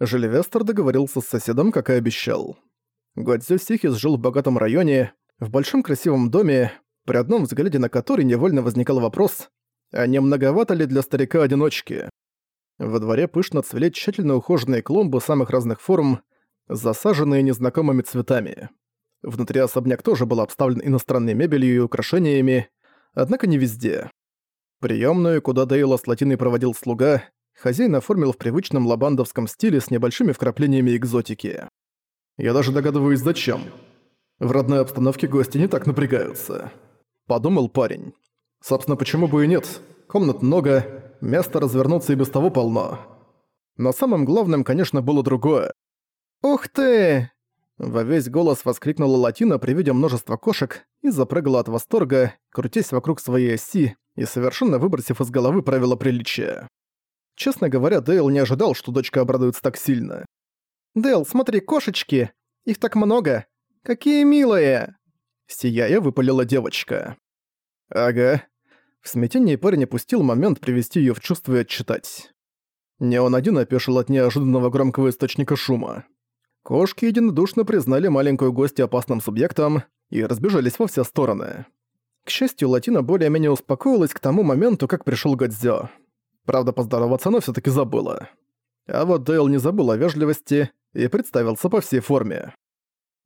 Жильвестер договорился с соседом, как и обещал. Гуадзё Сихис жил в богатом районе, в большом красивом доме, при одном взгляде на который невольно возникал вопрос, а не многовато ли для старика-одиночки? Во дворе пышно цвели тщательно ухоженные клумбы самых разных форм, засаженные незнакомыми цветами. Внутри особняк тоже был обставлен иностранной мебелью и украшениями, однако не везде. Приемную, куда Дейла с Латиной проводил слуга, хозяин оформил в привычном лабандовском стиле с небольшими вкраплениями экзотики. «Я даже догадываюсь, зачем. В родной обстановке гости не так напрягаются», — подумал парень. «Собственно, почему бы и нет? Комнат много, места развернуться и без того полно». Но самым главным, конечно, было другое. «Ух ты!» Во весь голос воскликнула Латина при виде множества кошек и запрыгала от восторга, крутясь вокруг своей оси и совершенно выбросив из головы правила приличия. Честно говоря, Дейл не ожидал, что дочка обрадуется так сильно. «Дейл, смотри, кошечки! Их так много! Какие милые!» Сияя, выпалила девочка. «Ага». В смятении парень опустил момент привести её в чувство и отчитать. Не он один опешил от неожиданного громкого источника шума. Кошки единодушно признали маленькую гостью опасным субъектом и разбежались во все стороны. К счастью, Латина более-менее успокоилась к тому моменту, как пришёл Годзё. Правда, поздороваться она всё-таки забыла. А вот Дейл не забыл о вежливости и представился по всей форме.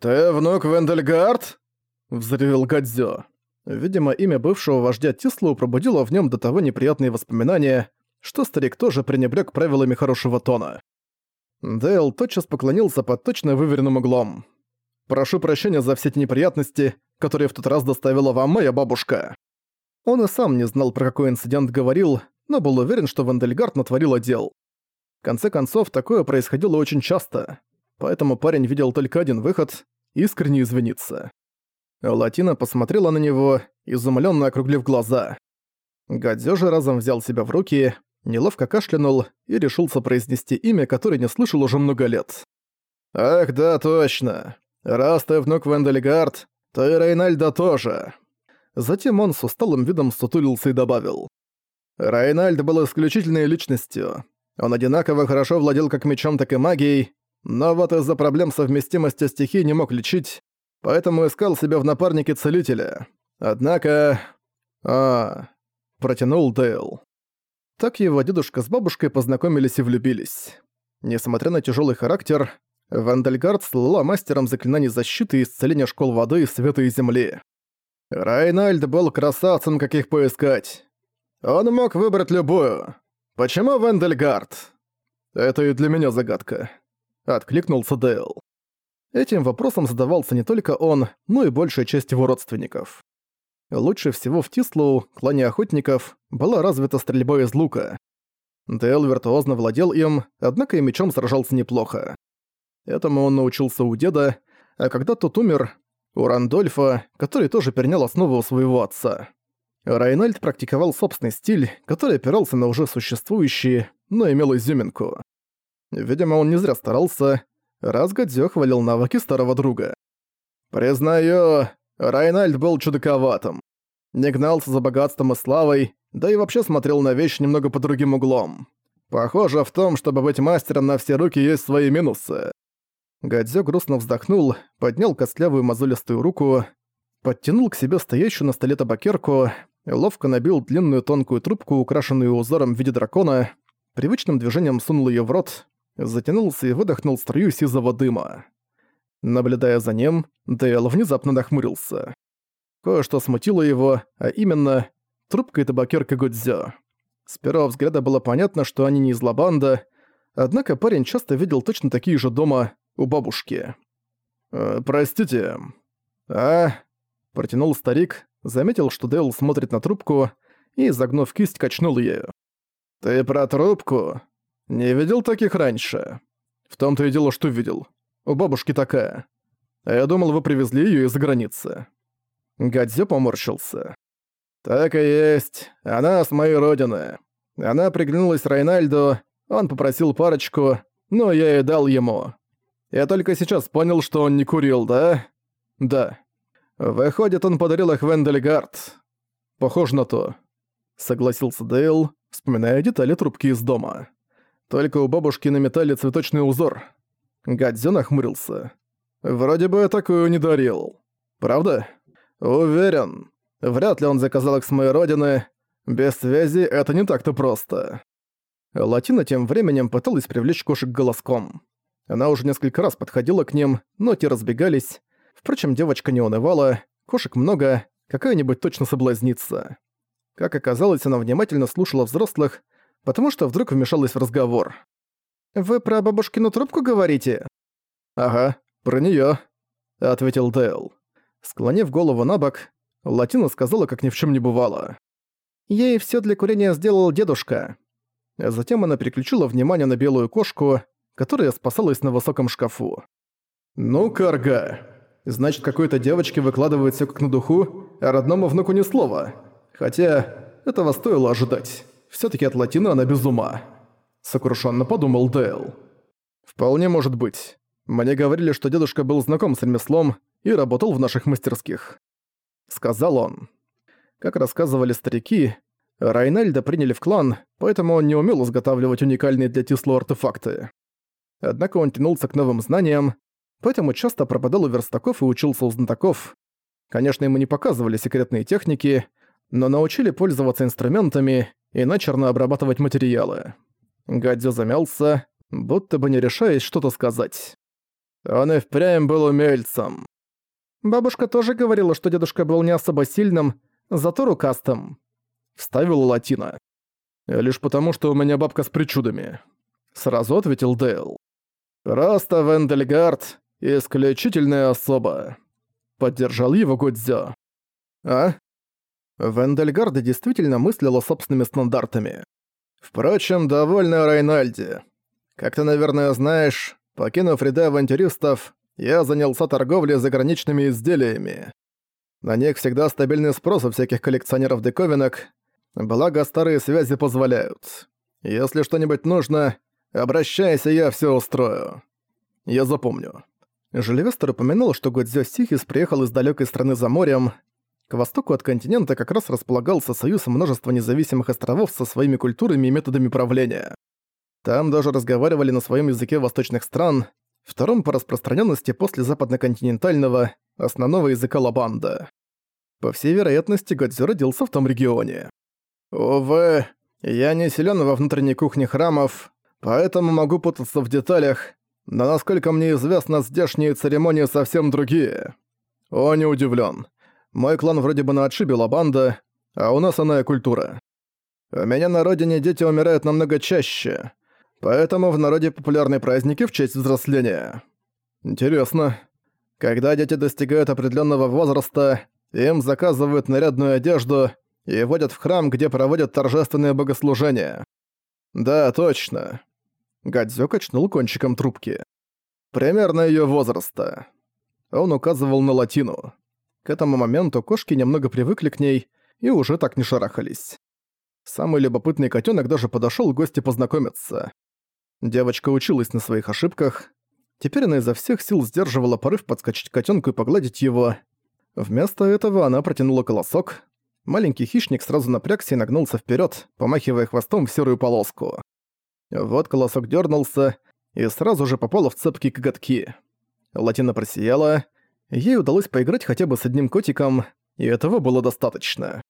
«Ты внук Вендельгард?» — взревел Годзё. Видимо, имя бывшего вождя Тислу пробудило в нём до того неприятные воспоминания, что старик тоже пренебрёг правилами хорошего тона. Дейл тотчас поклонился под точно выверенным углом. «Прошу прощения за все эти неприятности, которые в тот раз доставила вам моя бабушка». Он и сам не знал, про какой инцидент говорил, но был уверен, что Вандельгард натворил дел. В конце концов, такое происходило очень часто, поэтому парень видел только один выход — искренне извиниться. Латина посмотрела на него, изумленно округлив глаза. Гадзё же разом взял себя в руки неловко кашлянул и решился произнести имя, которое не слышал уже много лет. «Ах, да, точно. Раз ты внук Венделгард, то и Рейнальда тоже». Затем он с усталым видом сутулился и добавил. Рейнальд был исключительной личностью. Он одинаково хорошо владел как мечом, так и магией, но вот из-за проблем совместимости стихий не мог лечить, поэтому искал себя в напарнике целителя. Однако... А... Протянул Дейл. Так его дедушка с бабушкой познакомились и влюбились. Несмотря на тяжелый характер, Вандельгард слыла мастером заклинаний защиты и исцеления школ воды, света и земли. Райнальд был красавцем, каких поискать. Он мог выбрать любую. Почему Вандельгард? Это и для меня загадка. Откликнулся Дейл. Этим вопросом задавался не только он, но и большая часть его родственников. Лучше всего в Тислоу, клане охотников, была развита стрельба из лука. Дэл виртуозно владел им, однако и мечом сражался неплохо. Этому он научился у деда, а когда тот умер, у Рандольфа, который тоже перенял основу у своего отца. Райнальд практиковал собственный стиль, который опирался на уже существующие, но имел изюминку. Видимо, он не зря старался, раз Годзё хвалил навыки старого друга. «Признаю, Райнальд был чудаковатым. Не гнался за богатством и славой, да и вообще смотрел на вещи немного под другим углом. Похоже, в том, чтобы быть мастером на все руки, есть свои минусы. Гадзё грустно вздохнул, поднял костлявую мозолистую руку, подтянул к себе стоящую на столе табакерку, ловко набил длинную тонкую трубку, украшенную узором в виде дракона, привычным движением сунул её в рот, затянулся и выдохнул струю сизого дыма. Наблюдая за ним, Дейл внезапно нахмурился. Кое-что смутило его, а именно трубка и табакерка Гудзё. С первого взгляда было понятно, что они не из Лабанда, однако парень часто видел точно такие же дома у бабушки. «Э, «Простите». «А?» – протянул старик, заметил, что Дейл смотрит на трубку и, загнув кисть, качнул ею. «Ты про трубку? Не видел таких раньше?» «В том-то и дело, что видел. У бабушки такая. А я думал, вы привезли её из-за границы». Гадзё поморщился. «Так и есть. Она с моей родины. Она приглянулась Райнальду, он попросил парочку, но я и дал ему. Я только сейчас понял, что он не курил, да? Да. Выходит, он подарил их Вендельгард. Похоже на то. Согласился Дейл, вспоминая детали трубки из дома. Только у бабушки на металле цветочный узор. Гадзё нахмурился. Вроде бы я такую не дарил. Правда? Уверен. Вряд ли он заказал их с моей родины. Без связи это не так-то просто. Латина тем временем пыталась привлечь кошек голоском. Она уже несколько раз подходила к ним, но те разбегались. Впрочем, девочка не унывала, кошек много, какая-нибудь точно соблазнится. Как оказалось, она внимательно слушала взрослых, потому что вдруг вмешалась в разговор. «Вы про бабушкину трубку говорите?» «Ага, про неё», — ответил Дейл. Склонив голову на бок, Латина сказала, как ни в чём не бывало. «Ей всё для курения сделал дедушка». Затем она переключила внимание на белую кошку, которая спасалась на высоком шкафу. «Ну, карга, значит, какой-то девочке выкладывает всё как на духу, а родному внуку ни слова. Хотя, этого стоило ожидать. Всё-таки от Латины она без ума». Сокрушенно подумал Дейл. «Вполне может быть. Мне говорили, что дедушка был знаком с ремеслом и работал в наших мастерских». Сказал он. Как рассказывали старики, Райнальда приняли в клан, поэтому он не умел изготавливать уникальные для Тислу артефакты. Однако он тянулся к новым знаниям, поэтому часто пропадал у верстаков и учился у знатоков. Конечно, ему не показывали секретные техники, но научили пользоваться инструментами и начерно обрабатывать материалы. Гадзё замялся, будто бы не решаясь что-то сказать. Он и впрямь был умельцем. Бабушка тоже говорила, что дедушка был не особо сильным, зато рукастым. Вставила Латина. Лишь потому, что у меня бабка с причудами. Сразу ответил Дейл. Просто Вендельгард — исключительная особа. Поддержал его Гудзё. А? Вендельгарда действительно мыслила собственными стандартами. Впрочем, довольно Райнальди. Как ты, наверное, знаешь, покинув ряды авантюристов, я занялся торговлей заграничными изделиями. На них всегда стабильный спрос у всяких коллекционеров диковинок, благо старые связи позволяют. Если что-нибудь нужно, обращайся, я все устрою. Я запомню. Жильвестер упомянул, что Годзё Сихис приехал из далекой страны за морем, к востоку от континента как раз располагался союз множества независимых островов со своими культурами и методами правления. Там даже разговаривали на своем языке восточных стран, втором по распространенности после западноконтинентального, основного языка Лабанда. По всей вероятности, Годзё родился в том регионе. Увы, я не силен во внутренней кухне храмов, поэтому могу путаться в деталях, но насколько мне известно, здешние церемонии совсем другие. О, не удивлен. Мой клан вроде бы на отшибе Лабанда, а у нас иная культура. У меня на родине дети умирают намного чаще, поэтому в народе популярны праздники в честь взросления. Интересно. Когда дети достигают определенного возраста, им заказывают нарядную одежду и водят в храм, где проводят торжественное богослужение. Да, точно. Гадзё качнул кончиком трубки. Примерно её возраста. Он указывал на латину. К этому моменту кошки немного привыкли к ней и уже так не шарахались. Самый любопытный котенок даже подошел к гости познакомиться. Девочка училась на своих ошибках. Теперь она изо всех сил сдерживала порыв подскочить к котенку и погладить его. Вместо этого она протянула колосок. Маленький хищник сразу напрягся и нагнулся вперед, помахивая хвостом в серую полоску. Вот колосок дернулся и сразу же попала в цепкие коготки. Латина просияла, Ей удалось поиграть хотя бы с одним котиком, и этого было достаточно.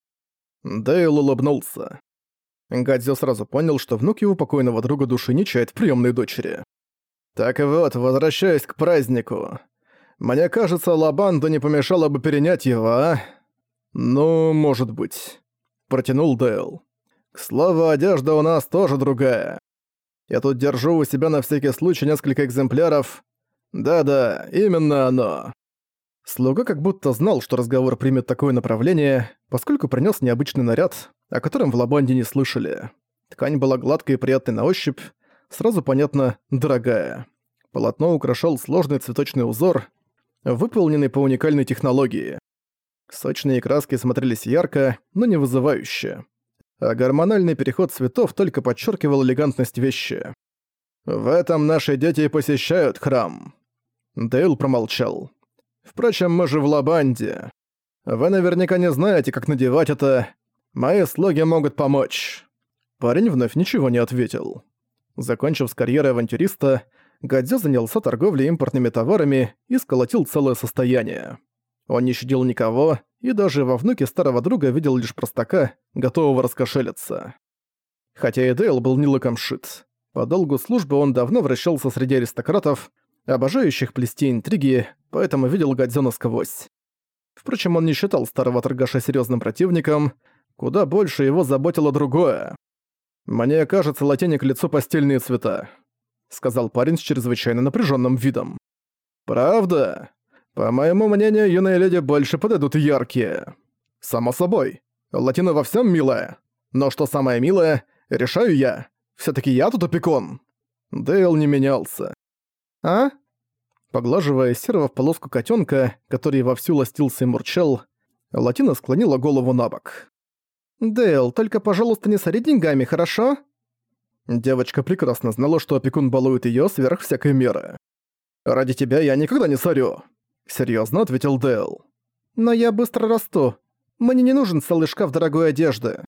Дейл улыбнулся. Гадзё сразу понял, что внук его покойного друга души не чает в приёмной дочери. «Так вот, возвращаясь к празднику. Мне кажется, Лабанду не помешало бы перенять его, а?» «Ну, может быть», — протянул Дейл. «К слову, одежда у нас тоже другая. Я тут держу у себя на всякий случай несколько экземпляров. Да-да, именно оно. Слуга как будто знал, что разговор примет такое направление, поскольку принес необычный наряд, о котором в Лабанде не слышали. Ткань была гладкой и приятной на ощупь, сразу понятно «дорогая». Полотно украшал сложный цветочный узор, выполненный по уникальной технологии. Сочные краски смотрелись ярко, но не вызывающе. А гормональный переход цветов только подчеркивал элегантность вещи. «В этом наши дети посещают храм». Дейл промолчал. Впрочем, мы же в Лабанде. Вы наверняка не знаете, как надевать это. Мои слуги могут помочь». Парень вновь ничего не ответил. Закончив с карьерой авантюриста, Гадзё занялся торговлей импортными товарами и сколотил целое состояние. Он не щадил никого, и даже во внуке старого друга видел лишь простака, готового раскошелиться. Хотя и Дейл был не лыком шит. По долгу службы он давно вращался среди аристократов, обожающих плести интриги, поэтому видел Гадзё насквозь. Впрочем, он не считал старого торгаша серьезным противником, куда больше его заботило другое. «Мне кажется, латиник лицо постельные цвета», — сказал парень с чрезвычайно напряженным видом. «Правда? По моему мнению, юные леди больше подойдут яркие. Само собой. Латина во всем милая. Но что самое милое, решаю я. все таки я тут опекун». Дейл не менялся. «А?» Поглаживая серого в полоску котенка, который вовсю ластился и мурчал, Латина склонила голову на бок. «Дейл, только, пожалуйста, не сори деньгами, хорошо?» Девочка прекрасно знала, что опекун балует её сверх всякой меры. «Ради тебя я никогда не сорю», — серьёзно ответил Дейл. «Но я быстро расту. Мне не нужен целый шкаф дорогой одежды».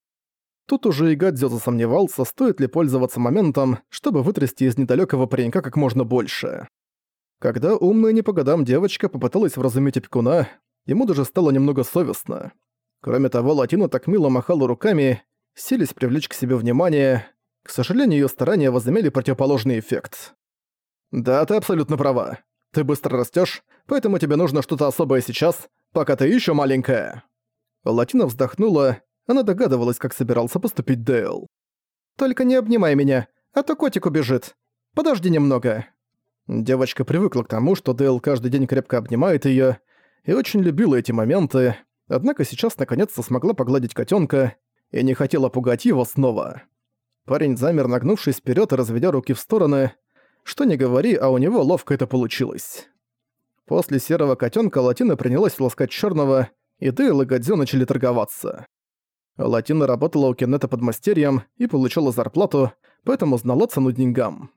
Тут уже и Гадзё засомневался, стоит ли пользоваться моментом, чтобы вытрясти из недалёкого паренька как можно больше. Когда умная не по годам девочка попыталась вразумить опекуна, ему даже стало немного совестно. Кроме того, Латина так мило махала руками, сились привлечь к себе внимание. К сожалению, её старания возымели противоположный эффект. «Да, ты абсолютно права. Ты быстро растёшь, поэтому тебе нужно что-то особое сейчас, пока ты ещё маленькая». Латина вздохнула, она догадывалась, как собирался поступить Дейл. «Только не обнимай меня, а то котик убежит. Подожди немного». Девочка привыкла к тому, что Дейл каждый день крепко обнимает её, и очень любила эти моменты, однако сейчас наконец-то смогла погладить котенка и не хотела пугать его снова. Парень замер, нагнувшись вперед и разведя руки в стороны. Что не говори, а у него ловко это получилось. После серого котенка Латина принялась ласкать черного, и Дейл и Гадзё начали торговаться. Латина работала у Кеннета подмастерьем и получала зарплату, поэтому знала цену деньгам.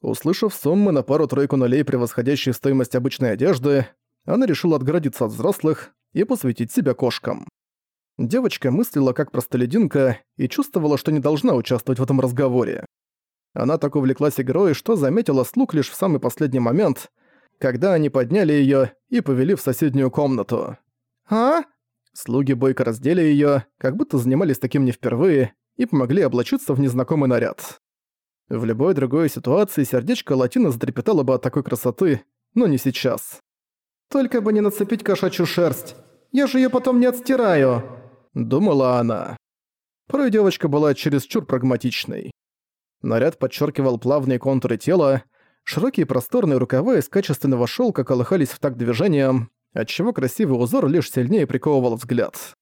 Услышав суммы на пару-тройку нулей, превосходящие стоимость обычной одежды, она решила отгородиться от взрослых и посвятить себя кошкам. Девочка мыслила как простолюдинка и чувствовала, что не должна участвовать в этом разговоре. Она так увлеклась игрой, что заметила слуг лишь в самый последний момент, когда они подняли её и повели в соседнюю комнату. «А?» Слуги бойко раздели её, как будто занимались таким не впервые, и помогли облачиться в незнакомый наряд. В любой другой ситуации сердечко Латина затрепетало бы от такой красоты, но не сейчас. «Только бы не нацепить кошачью шерсть. Я же её потом не отстираю», — думала она. Порой девочка была чересчур прагматичной. Наряд подчеркивал плавные контуры тела, широкие просторные рукава из качественного шелка колыхались в такт движением, отчего красивый узор лишь сильнее приковывал взгляд.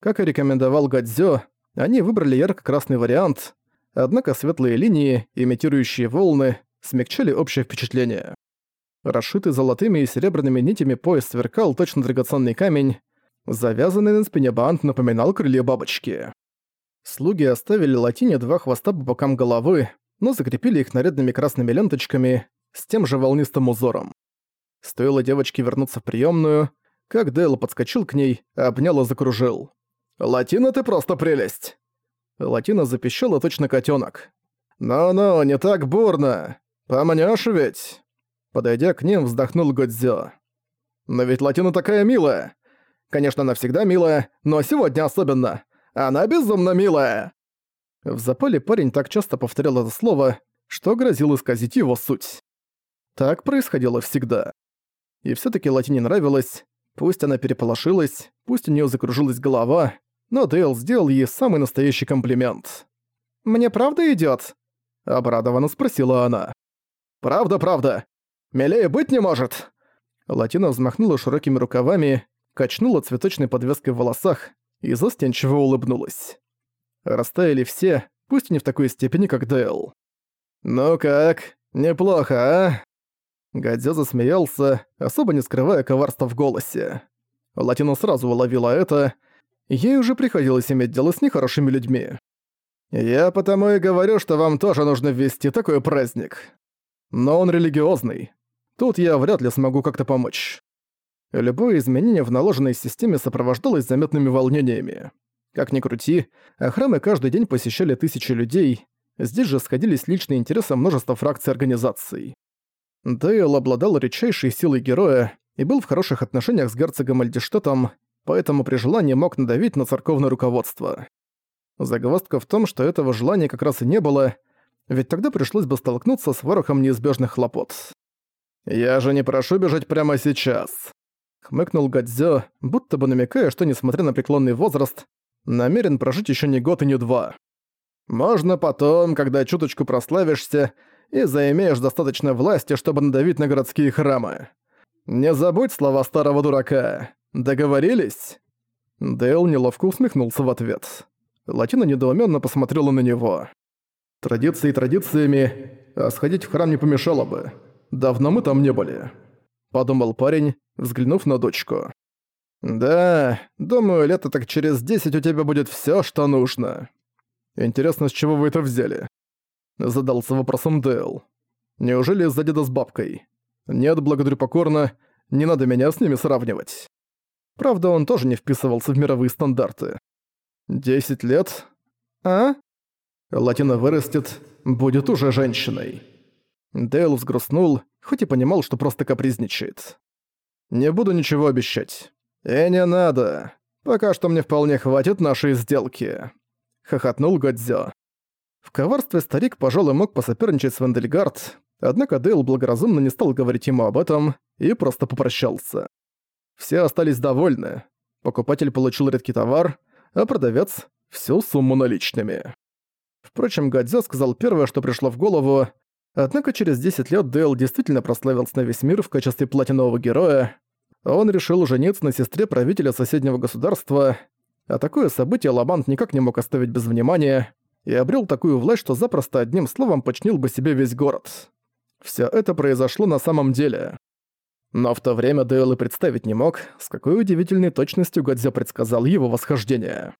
Как и рекомендовал Гадзё, они выбрали ярко-красный вариант, однако светлые линии, имитирующие волны, смягчали общее впечатление. Расшитый золотыми и серебряными нитями пояс сверкал точно драгоценный камень, завязанный на спине бант напоминал крылья бабочки. Слуги оставили латине два хвоста по бокам головы, но закрепили их нарядными красными ленточками с тем же волнистым узором. Стоило девочке вернуться в приемную, как Дейл подскочил к ней, обнял и закружил. «Латина, ты просто прелесть!» Латина запищала точно котенок. «Ну-ну, не так бурно. Помнёшь ведь?» Подойдя к ним, вздохнул Годзё. «Но ведь Латина такая милая. Конечно, она всегда милая, но сегодня особенно. Она безумно милая!» В запале парень так часто повторял это слово, что грозил исказить его суть. Так происходило всегда. И всё таки Латине нравилось, пусть она переполошилась, пусть у неё закружилась голова, но Дейл сделал ей самый настоящий комплимент. «Мне правда идёт?» – обрадованно спросила она. «Правда, правда. Милее быть не может!» Латина взмахнула широкими рукавами, качнула цветочной подвеской в волосах и застенчиво улыбнулась. Растаяли все, пусть и не в такой степени, как Дейл. «Ну как, неплохо, а?» Гадзё засмеялся, особо не скрывая коварства в голосе. Латина сразу уловила это Ей уже приходилось иметь дело с нехорошими людьми. Я потому и говорю, что вам тоже нужно ввести такой праздник. Но он религиозный. Тут я вряд ли смогу как-то помочь. Любое изменение в наложенной системе сопровождалось заметными волнениями. Как ни крути, храмы каждый день посещали тысячи людей, здесь же сходились личные интересы множества фракций организаций. Дейл обладал редчайшей силой героя и был в хороших отношениях с герцогом Альдиштетом, поэтому при желании мог надавить на церковное руководство. Загвоздка в том, что этого желания как раз и не было, ведь тогда пришлось бы столкнуться с ворохом неизбежных хлопот. «Я же не прошу бежать прямо сейчас», — хмыкнул Гадзё, будто бы намекая, что, несмотря на преклонный возраст, намерен прожить еще не год и не два. «Можно потом, когда чуточку прославишься и заимеешь достаточно власти, чтобы надавить на городские храмы. Не забудь слова старого дурака. Договорились?» Дейл неловко усмехнулся в ответ. Латина недоуменно посмотрела на него. «Традиции традициями, а сходить в храм не помешало бы. Давно мы там не были», — подумал парень, взглянув на дочку. «Да, думаю, лето так через десять у тебя будет всё, что нужно». «Интересно, с чего вы это взяли?» Задался вопросом Дейл. «Неужели из-за деда с бабкой?» «Нет, благодарю покорно, не надо меня с ними сравнивать». Правда, он тоже не вписывался в мировые стандарты. «Десять лет? А?» Латина вырастет, будет уже женщиной. Дейл взгрустнул, хоть и понимал, что просто капризничает. «Не буду ничего обещать. И не надо. Пока что мне вполне хватит нашей сделки», — хохотнул Годзё. В коварстве старик, пожалуй, мог посоперничать с Вендельгард, однако Дейл благоразумно не стал говорить ему об этом и просто попрощался. Все остались довольны. Покупатель получил редкий товар, а продавец — всю сумму наличными. Впрочем, Гадзё сказал первое, что пришло в голову, однако через 10 лет Дейл действительно прославился на весь мир в качестве платинового героя. Он решил жениться на сестре правителя соседнего государства, а такое событие Ламант никак не мог оставить без внимания и обрел такую власть, что запросто одним словом починил бы себе весь город. Все это произошло на самом деле. Но в то время Дейл и представить не мог, с какой удивительной точностью Годзё предсказал его восхождение.